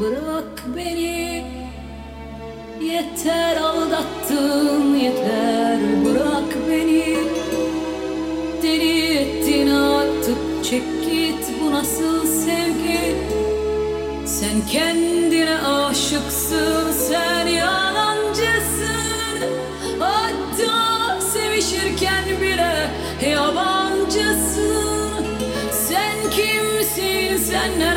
bırak beni. Yeter aldattın yeter. Bırak beni. Deli ettin artık. Çek git bu nasıl sevgi? Sen kendine aşıksın sen yalancısın. Hatta sevişirken bile yabancısın. Sen kimsin sen ne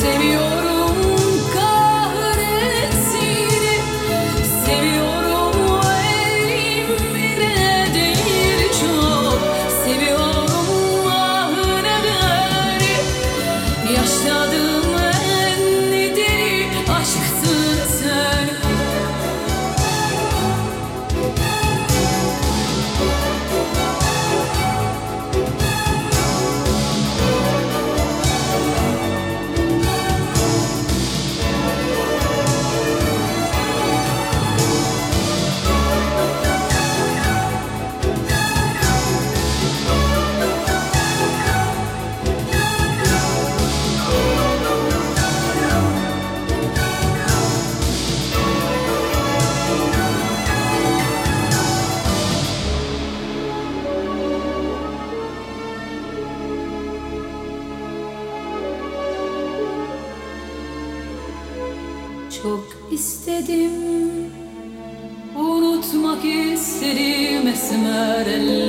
sen Seviyorum Çok istedim. Unutmak istedim esmer ellerini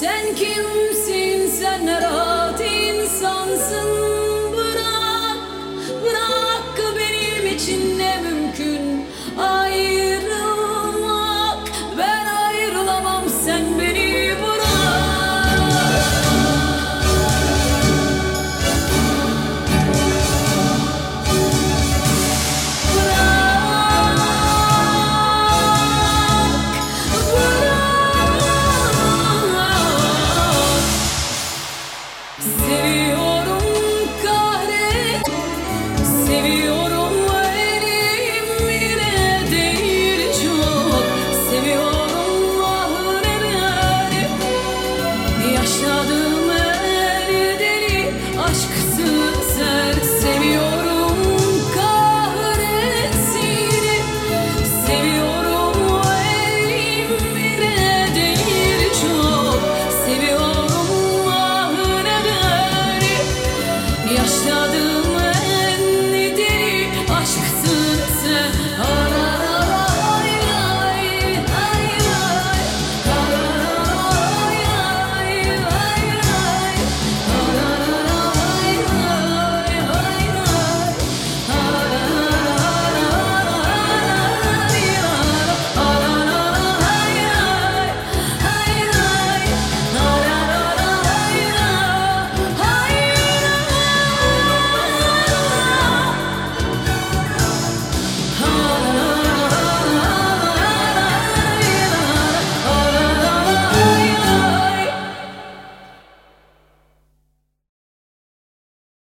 sen kimsin? Sen rahat insansın